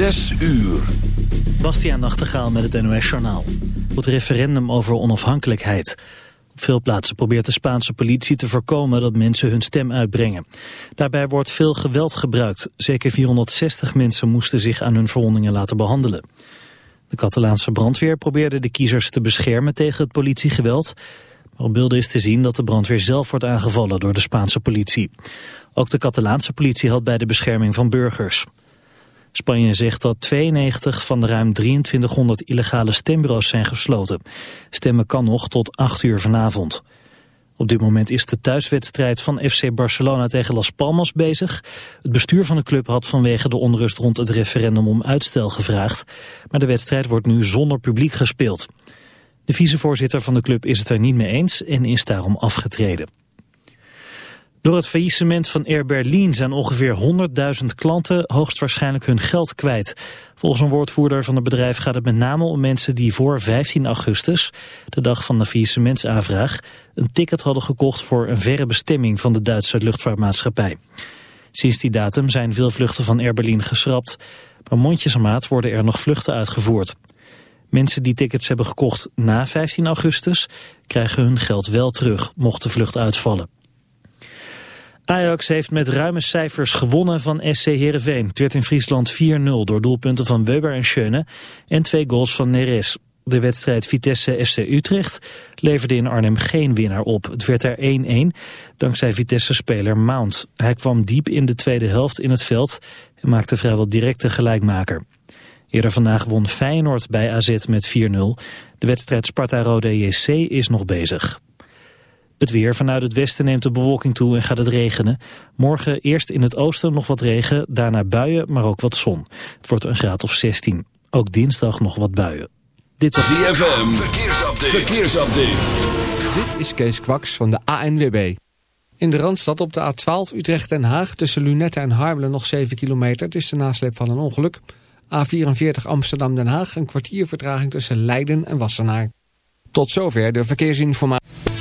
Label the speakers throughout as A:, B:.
A: Zes uur.
B: Bastiaan Nachtegaal met het NOS-journaal. Het referendum over onafhankelijkheid. Op veel plaatsen probeert de Spaanse politie te voorkomen dat mensen hun stem uitbrengen. Daarbij wordt veel geweld gebruikt. Zeker 460 mensen moesten zich aan hun verwondingen laten behandelen. De Catalaanse brandweer probeerde de kiezers te beschermen tegen het politiegeweld. Maar op beelden is te zien dat de brandweer zelf wordt aangevallen door de Spaanse politie. Ook de Catalaanse politie helpt bij de bescherming van burgers. Spanje zegt dat 92 van de ruim 2300 illegale stembureaus zijn gesloten. Stemmen kan nog tot 8 uur vanavond. Op dit moment is de thuiswedstrijd van FC Barcelona tegen Las Palmas bezig. Het bestuur van de club had vanwege de onrust rond het referendum om uitstel gevraagd. Maar de wedstrijd wordt nu zonder publiek gespeeld. De vicevoorzitter van de club is het er niet mee eens en is daarom afgetreden. Door het faillissement van Air Berlin zijn ongeveer 100.000 klanten hoogstwaarschijnlijk hun geld kwijt. Volgens een woordvoerder van het bedrijf gaat het met name om mensen die voor 15 augustus, de dag van de faillissementsaanvraag, een ticket hadden gekocht voor een verre bestemming van de Duitse luchtvaartmaatschappij. Sinds die datum zijn veel vluchten van Air Berlin geschrapt, maar mondjesmaat worden er nog vluchten uitgevoerd. Mensen die tickets hebben gekocht na 15 augustus krijgen hun geld wel terug, mocht de vlucht uitvallen. Ajax heeft met ruime cijfers gewonnen van SC Heerenveen. Het werd in Friesland 4-0 door doelpunten van Weber en Schöne en twee goals van Neres. De wedstrijd Vitesse-FC Utrecht leverde in Arnhem geen winnaar op. Het werd er 1-1 dankzij Vitesse-speler Mount. Hij kwam diep in de tweede helft in het veld en maakte vrijwel direct de gelijkmaker. Eerder vandaag won Feyenoord bij AZ met 4-0. De wedstrijd Sparta-Rode JC is nog bezig. Het weer vanuit het westen neemt de bewolking toe en gaat het regenen. Morgen eerst in het oosten nog wat regen, daarna buien, maar ook wat zon. Het wordt een graad of 16. Ook dinsdag nog wat buien.
A: Dit was ZFM, verkeersupdate. verkeersupdate.
C: Dit is Kees Kwaks van de ANWB. In de Randstad op de A12 Utrecht-Den Haag tussen Lunette en Harmelen nog 7 kilometer. Het is de nasleep van een ongeluk. A44 Amsterdam-Den Haag een kwartier vertraging tussen Leiden en Wassenaar. Tot zover de verkeersinformatie.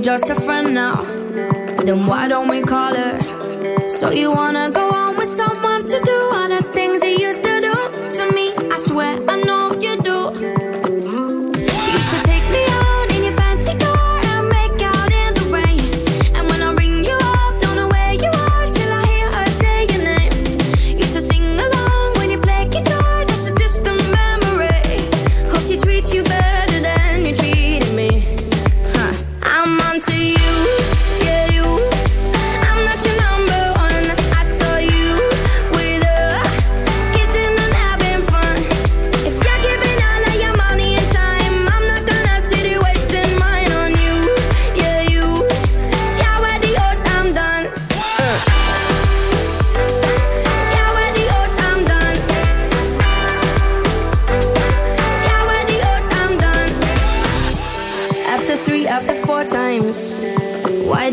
D: just a friend.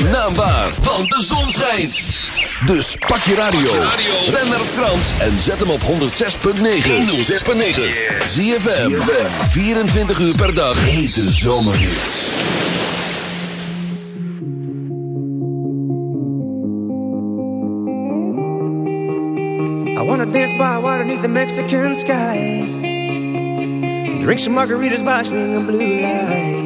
E: zijn naam waar, want de zon schijnt. Dus pak je radio, ren naar Frans en zet hem op 106.9. 106.9. Zie je 24 uur per dag. Hete zomerhits.
F: I wanna dance by water beneath the Mexican sky. Drink some margaritas by the blue light.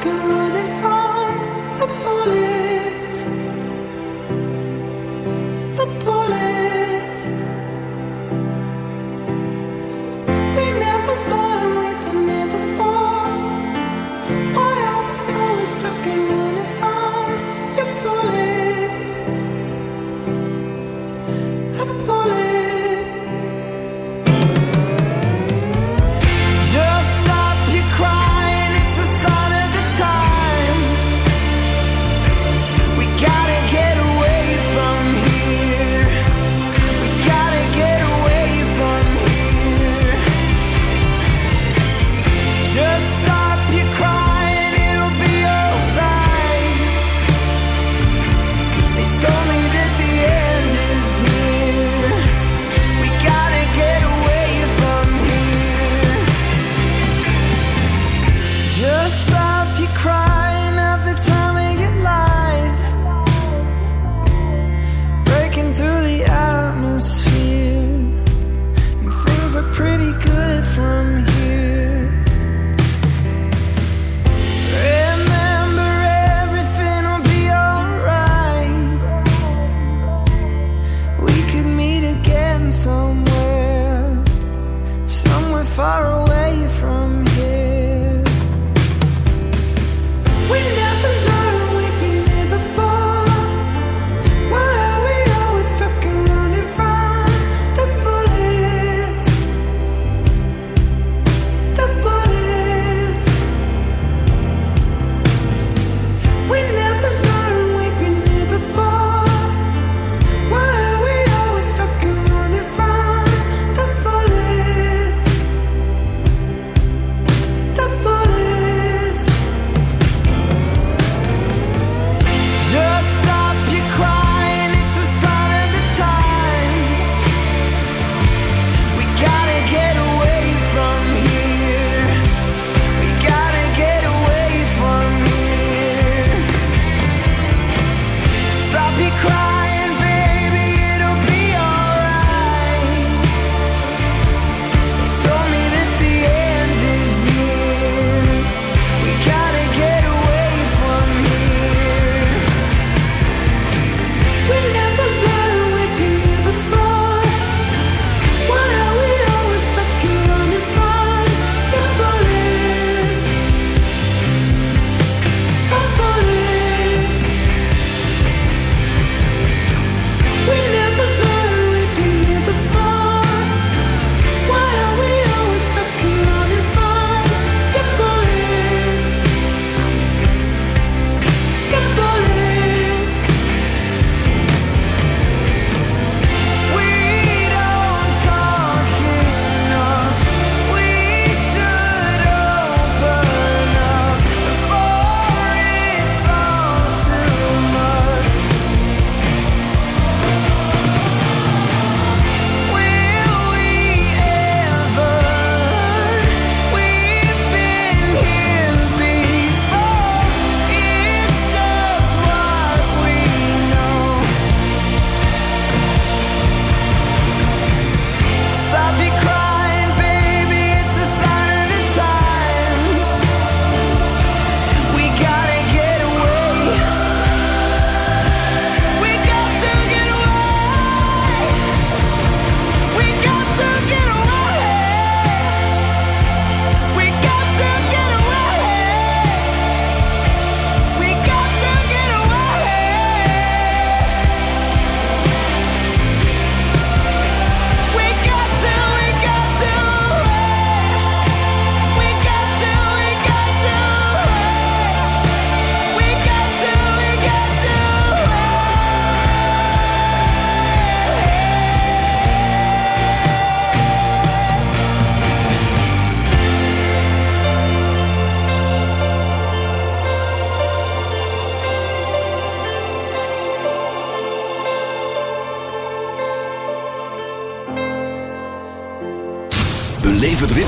G: can run.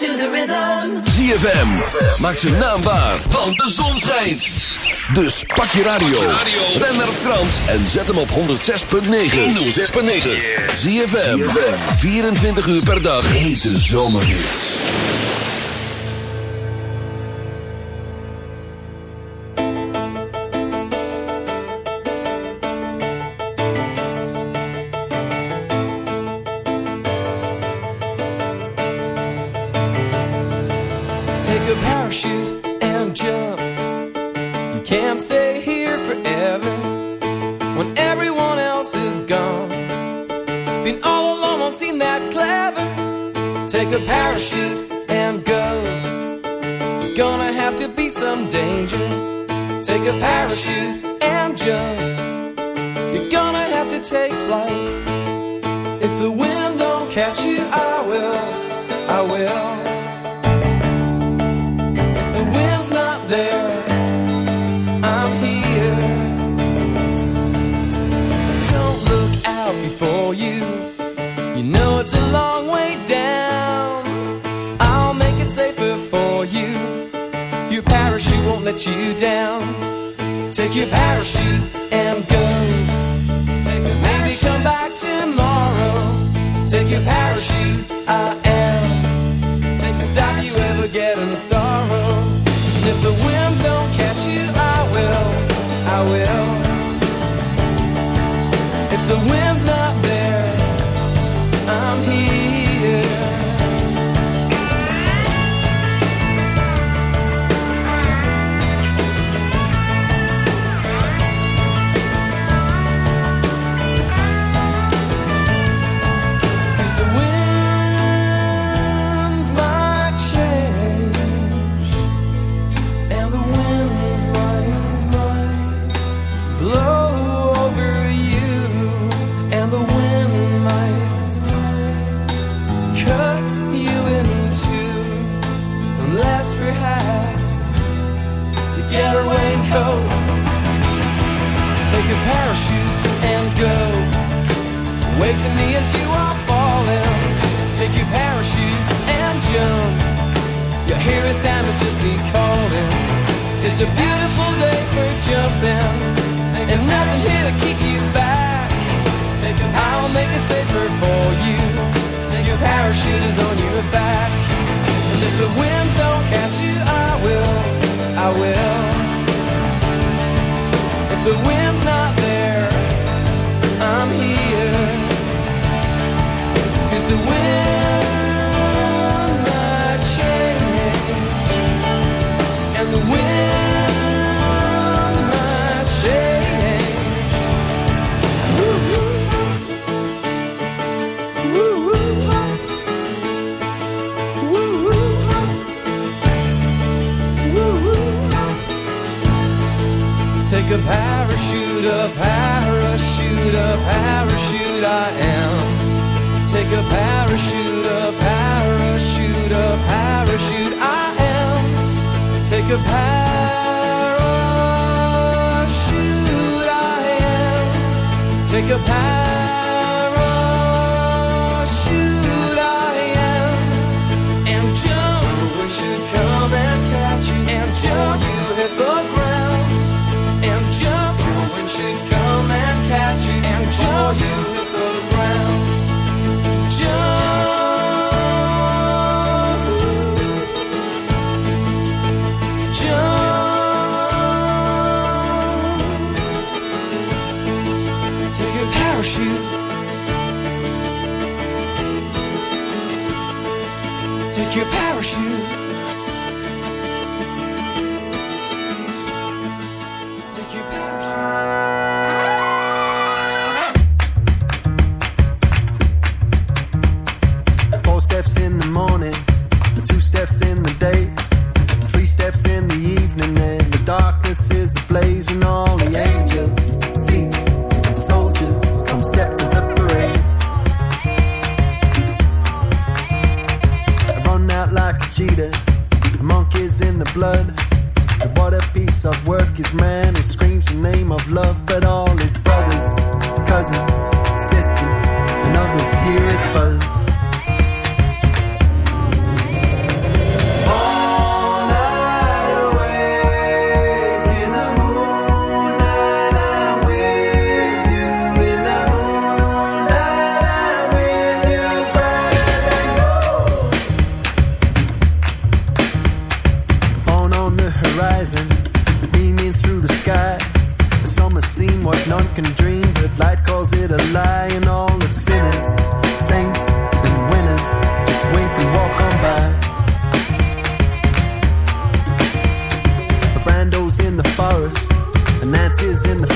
E: Zie FM. Maak
H: ZFM, maak waar. naambaar, want de zon schijnt. Dus pak je radio, ren naar Frans en zet hem op 106.9. 106.9. ZFM, 24 uur per dag, hete zomerhits.
I: you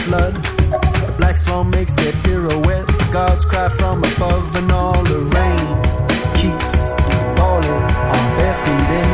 G: flood. A black swan makes it pirouette. The gods cry from above, and all the rain keeps falling on bare feet.